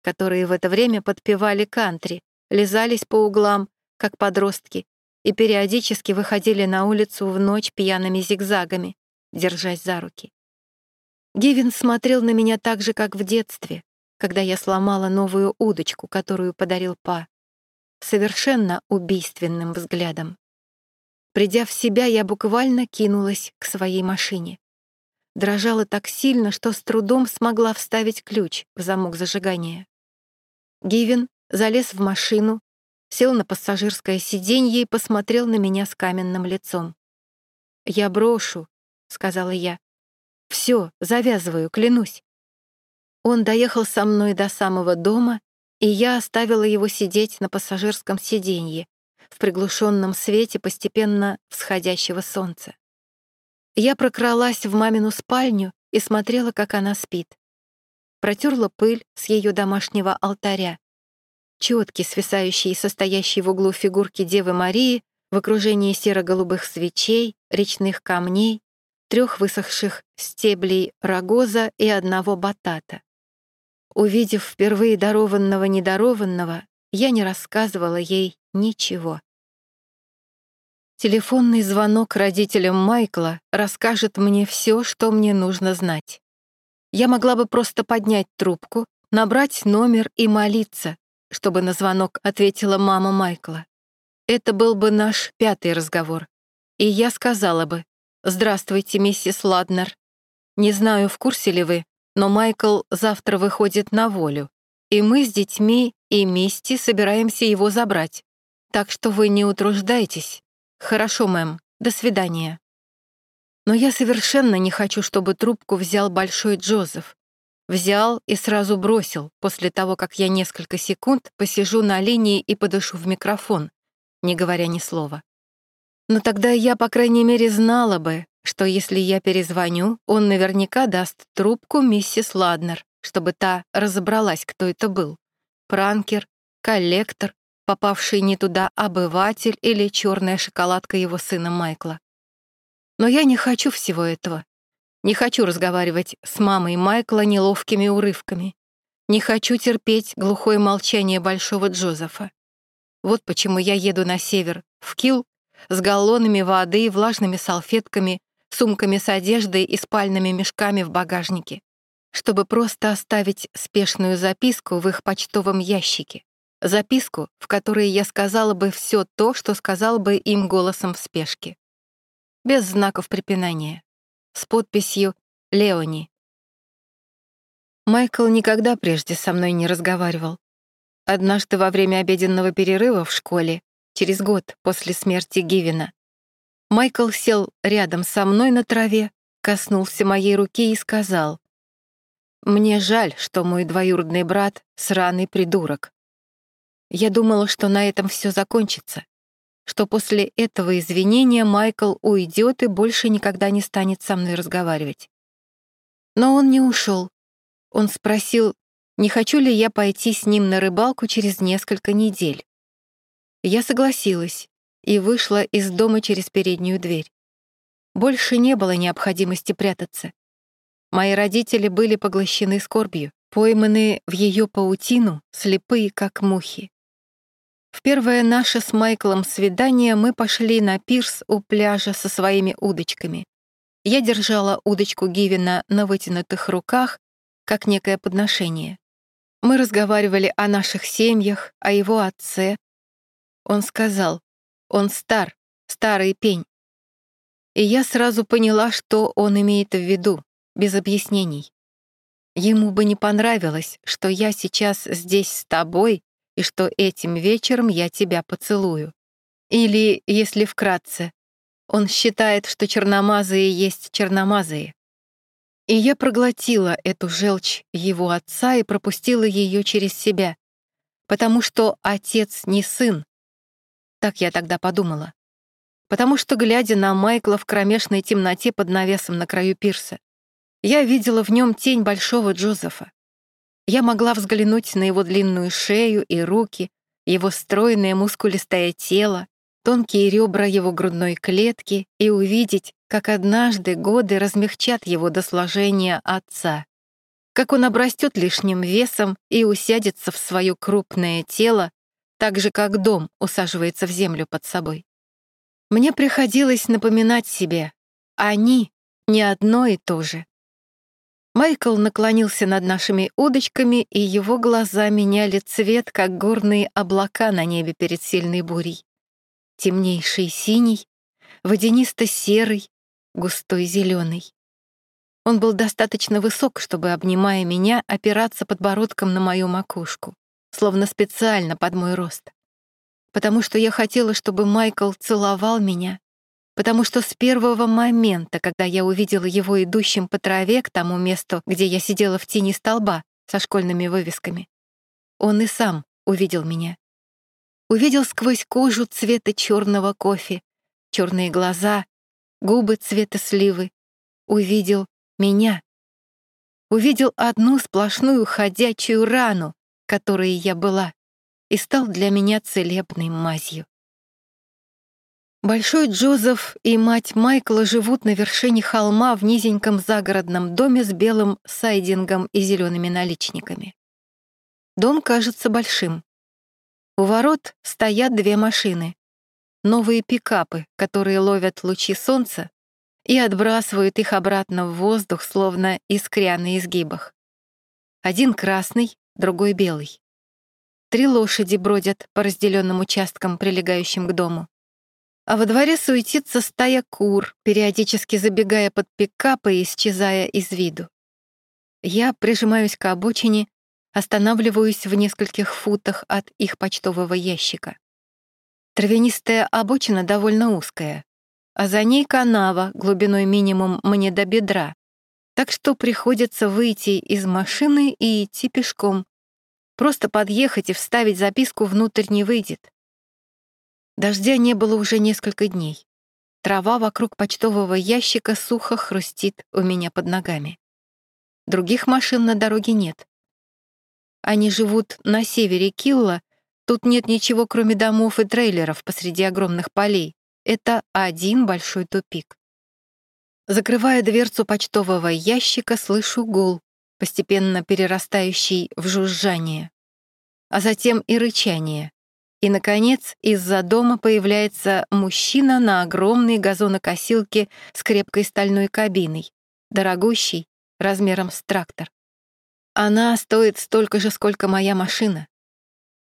S1: которые в это время подпевали кантри, лизались по углам, как подростки, и периодически выходили на улицу в ночь пьяными зигзагами, держась за руки. Гивен смотрел на меня так же, как в детстве, когда я сломала новую удочку, которую подарил Па. совершенно убийственным взглядом. Придя в себя, я буквально кинулась к своей машине. Дрожала так сильно, что с трудом смогла вставить ключ в замок зажигания. Гивен залез в машину, сел на пассажирское сиденье и посмотрел на меня с каменным лицом. «Я брошу», — сказала я. «Все, завязываю, клянусь». Он доехал со мной до самого дома, и я оставила его сидеть на пассажирском сиденье в приглушенном свете постепенно всходящего солнца. Я прокралась в мамину спальню и смотрела, как она спит. Протерла пыль с ее домашнего алтаря. Четки, свисающие и состоящие в углу фигурки Девы Марии в окружении серо-голубых свечей, речных камней, трех высохших стеблей рогоза и одного батата. Увидев впервые дарованного недарованного, я не рассказывала ей ничего. Телефонный звонок родителям Майкла расскажет мне все, что мне нужно знать. Я могла бы просто поднять трубку, набрать номер и молиться, чтобы на звонок ответила мама Майкла. Это был бы наш пятый разговор. И я сказала бы «Здравствуйте, миссис Ладнер. Не знаю, в курсе ли вы, но Майкл завтра выходит на волю, и мы с детьми и Мисти собираемся его забрать. Так что вы не утруждайтесь. Хорошо, мэм, до свидания. Но я совершенно не хочу, чтобы трубку взял Большой Джозеф. Взял и сразу бросил, после того, как я несколько секунд посижу на линии и подышу в микрофон, не говоря ни слова. Но тогда я, по крайней мере, знала бы, что если я перезвоню, он наверняка даст трубку миссис Ладнер, чтобы та разобралась, кто это был. Пранкер, коллектор, попавший не туда обыватель или черная шоколадка его сына Майкла. Но я не хочу всего этого. Не хочу разговаривать с мамой Майкла неловкими урывками. Не хочу терпеть глухое молчание Большого Джозефа. Вот почему я еду на север, в Килл, с галлонами воды влажными салфетками сумками с одеждой и спальными мешками в багажнике, чтобы просто оставить спешную записку в их почтовом ящике. Записку, в которой я сказала бы все то, что сказал бы им голосом в спешке. Без знаков препинания. С подписью «Леони». Майкл никогда прежде со мной не разговаривал. Однажды во время обеденного перерыва в школе, через год после смерти Гивина, Майкл сел рядом со мной на траве, коснулся моей руки и сказал, «Мне жаль, что мой двоюродный брат — сраный придурок. Я думала, что на этом все закончится, что после этого извинения Майкл уйдет и больше никогда не станет со мной разговаривать. Но он не ушел. Он спросил, не хочу ли я пойти с ним на рыбалку через несколько недель. Я согласилась, и вышла из дома через переднюю дверь. Больше не было необходимости прятаться. Мои родители были поглощены скорбью, пойманные в ее паутину, слепые, как мухи. В первое наше с Майклом свидание мы пошли на пирс у пляжа со своими удочками. Я держала удочку Гивина на вытянутых руках, как некое подношение. Мы разговаривали о наших семьях, о его отце. Он сказал, он стар, старый пень. И я сразу поняла, что он имеет в виду, без объяснений. Ему бы не понравилось, что я сейчас здесь с тобой и что этим вечером я тебя поцелую. Или, если вкратце, он считает, что черномазые есть черномазые. И я проглотила эту желчь его отца и пропустила ее через себя, потому что отец не сын, так я тогда подумала. Потому что, глядя на Майкла в кромешной темноте под навесом на краю пирса, я видела в нем тень большого Джозефа. Я могла взглянуть на его длинную шею и руки, его стройное мускулистое тело, тонкие ребра его грудной клетки и увидеть, как однажды годы размягчат его до сложения отца, как он обрастет лишним весом и усядется в свое крупное тело, так же, как дом усаживается в землю под собой. Мне приходилось напоминать себе, они не одно и то же. Майкл наклонился над нашими удочками, и его глаза меняли цвет, как горные облака на небе перед сильной бурей. Темнейший синий, водянисто-серый, густой зеленый. Он был достаточно высок, чтобы, обнимая меня, опираться подбородком на мою макушку, словно специально под мой рост. Потому что я хотела, чтобы Майкл целовал меня, потому что с первого момента, когда я увидела его идущим по траве к тому месту, где я сидела в тени столба со школьными вывесками, он и сам увидел меня. Увидел сквозь кожу цвета черного кофе, черные глаза, губы цвета сливы. Увидел меня. Увидел одну сплошную ходячую рану, которой я была, и стал для меня целебной мазью. Большой Джозеф и мать Майкла живут на вершине холма в низеньком загородном доме с белым сайдингом и зелеными наличниками. Дом кажется большим. У ворот стоят две машины. Новые пикапы, которые ловят лучи солнца и отбрасывают их обратно в воздух, словно искря на изгибах. Один красный, другой белый. Три лошади бродят по разделенным участкам, прилегающим к дому а во дворе суетится стая кур, периодически забегая под пикапы и исчезая из виду. Я прижимаюсь к обочине, останавливаюсь в нескольких футах от их почтового ящика. Травянистая обочина довольно узкая, а за ней канава глубиной минимум мне до бедра, так что приходится выйти из машины и идти пешком. Просто подъехать и вставить записку внутрь не выйдет. Дождя не было уже несколько дней. Трава вокруг почтового ящика сухо хрустит у меня под ногами. Других машин на дороге нет. Они живут на севере Килла, тут нет ничего, кроме домов и трейлеров посреди огромных полей. Это один большой тупик. Закрывая дверцу почтового ящика, слышу гул, постепенно перерастающий в жужжание, а затем и рычание. И, наконец, из-за дома появляется мужчина на огромной газонокосилке с крепкой стальной кабиной, дорогущий, размером с трактор. Она стоит столько же, сколько моя машина.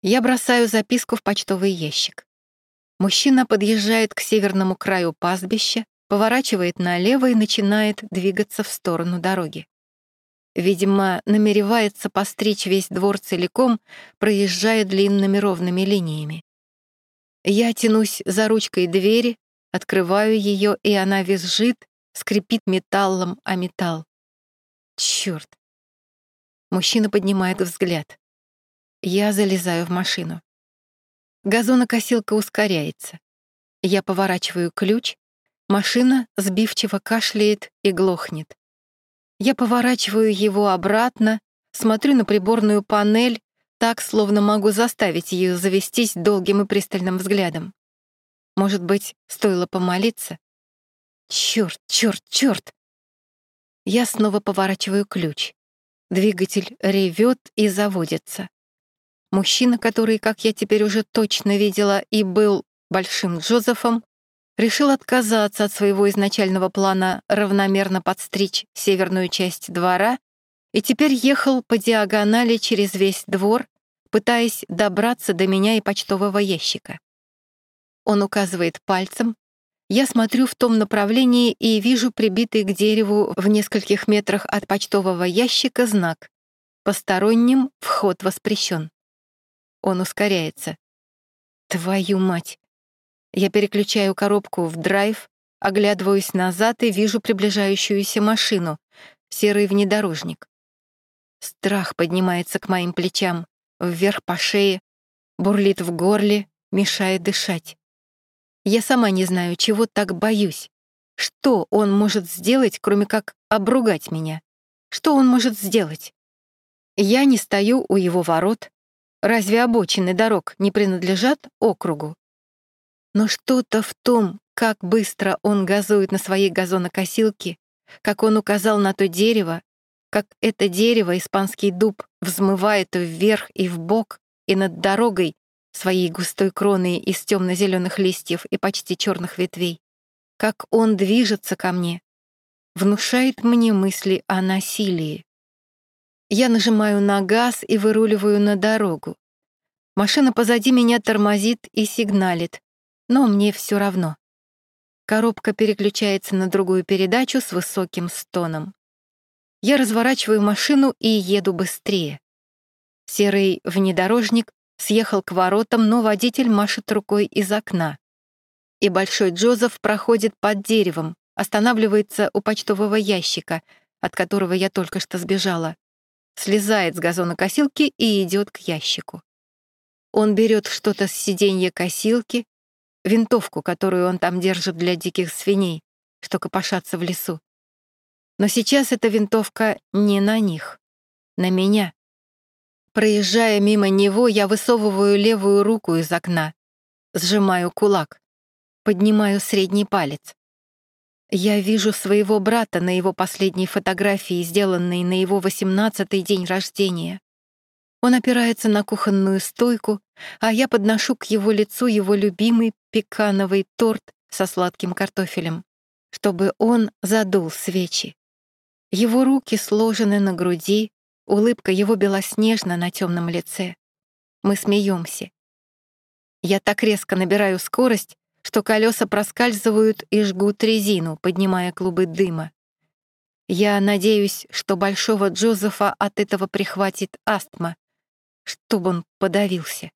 S1: Я бросаю записку в почтовый ящик. Мужчина подъезжает к северному краю пастбища, поворачивает налево и начинает двигаться в сторону дороги. Видимо, намеревается постричь весь двор целиком, проезжая длинными ровными линиями. Я тянусь за ручкой двери, открываю ее, и она визжит, скрипит металлом о металл. Черт! Мужчина поднимает взгляд. Я залезаю в машину. Газонокосилка ускоряется. Я поворачиваю ключ, машина сбивчиво кашляет и глохнет. Я поворачиваю его обратно, смотрю на приборную панель, так, словно могу заставить ее завестись долгим и пристальным взглядом. Может быть, стоило помолиться? Черт, черт, черт! Я снова поворачиваю ключ. Двигатель ревет и заводится. Мужчина, который, как я теперь уже точно видела, и был Большим Джозефом, решил отказаться от своего изначального плана равномерно подстричь северную часть двора и теперь ехал по диагонали через весь двор, пытаясь добраться до меня и почтового ящика. Он указывает пальцем, я смотрю в том направлении и вижу прибитый к дереву в нескольких метрах от почтового ящика знак «Посторонним вход воспрещен». Он ускоряется. Твою мать! Я переключаю коробку в драйв, оглядываюсь назад и вижу приближающуюся машину, серый внедорожник. Страх поднимается к моим плечам, вверх по шее, бурлит в горле, мешает дышать. Я сама не знаю, чего так боюсь. Что он может сделать, кроме как обругать меня? Что он может сделать? Я не стою у его ворот. Разве обочины дорог не принадлежат округу? Но что-то в том, как быстро он газует на своей газонокосилке, как он указал на то дерево, как это дерево, испанский дуб, взмывает вверх и вбок, и над дорогой своей густой кроной из темно-зеленых листьев и почти черных ветвей, как он движется ко мне. внушает мне мысли о насилии. Я нажимаю на газ и выруливаю на дорогу. Машина позади меня тормозит и сигналит, но мне все равно. Коробка переключается на другую передачу с высоким стоном. Я разворачиваю машину и еду быстрее. Серый внедорожник съехал к воротам, но водитель машет рукой из окна. И большой Джозеф проходит под деревом, останавливается у почтового ящика, от которого я только что сбежала, слезает с газонокосилки и идет к ящику. Он берет что-то с сиденья косилки, винтовку, которую он там держит для диких свиней, что копошатся в лесу. Но сейчас эта винтовка не на них, на меня. Проезжая мимо него, я высовываю левую руку из окна, сжимаю кулак, поднимаю средний палец. Я вижу своего брата на его последней фотографии, сделанной на его восемнадцатый день рождения. Он опирается на кухонную стойку, а я подношу к его лицу его любимый пекановый торт со сладким картофелем, чтобы он задул свечи. Его руки сложены на груди, улыбка его белоснежна на темном лице. Мы смеемся. Я так резко набираю скорость, что колеса проскальзывают и жгут резину, поднимая клубы дыма. Я надеюсь, что большого Джозефа от этого прихватит астма, чтобы он подавился.